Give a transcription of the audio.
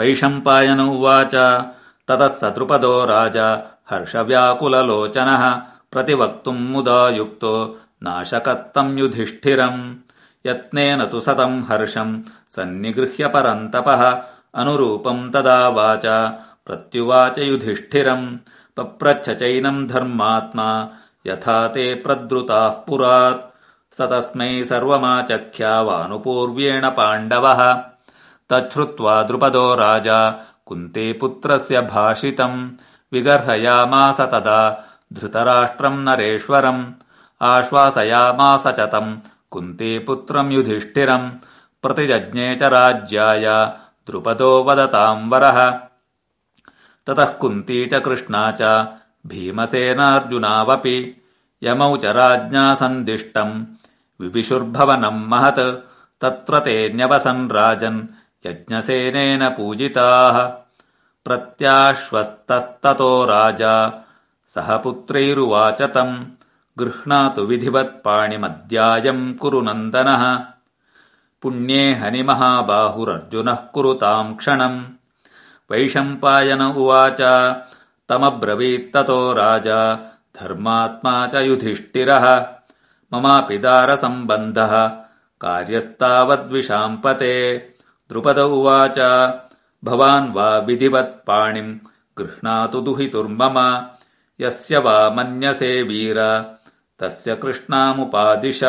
वैशम्पायन उवाच। ततः स द्रुपदो राजा हर्षव्याकुललोचनः प्रतिवक्तुम् मुदा युक्तो नाशकत्तम् युधिष्ठिरम्। यत्नेन तु सतम् हर्षम् सन्निगृह्य परन्तपः। अनुरूपम् तदा वाचा। प्रत्युवाच युधिष्ठिरम्। पप्रच्छ चैनम् धर्मात्मा। यथा ते प्रद्रुताः पुरात्। स तस्मै सर्वमाचख्यावानुपूर्व्येण पाण्डवः तच्छ्रुत्वा द्रुपदो राजा। कुन्ते पुत्रस्य भाषितम्। विगर्हयामास तदा। धृतराष्ट्रम् नरेश्वरम्। आश्वासयामास च तम्। कुन्ते पुत्रम् युधिष्ठिरम्। प्रतिजज्ञे च राज्याय। द्रुपदो वदताम् वरः। ततः कुन्ती च कृष्णा च। भीमसेनार्जुनावपि। यमौ च राज्ञा सन्दिष्टम्। विविशुर्भवनम् महत्। तत्र ते न्यवसन् राजन् यज्ञसेनेन पूजिताः। प्रत्याश्वस्तस्ततो राजा। सह पुत्रैरुवाच तम्। गृह्णातु विधिवत्पाणिमद्यायम् कुरु नन्दनः। पुण्ये हनिमहाबाहुरर्जुनः कुरुताम् क्षणम्। वैशम्पायन उवाच। तमब्रवीत्ततो राजा। धर्मात्मा च युधिष्ठिरः। ममापि दारसम्बन्धः कार्यस्तावद्विशाम्पते द्रुपद उवाच। भवान् वा विधिवत्पाणिम् गृह्णातु दुहितुर्मम। यस्य वा मन्यसे वीर तस्य कृष्णामुपादिश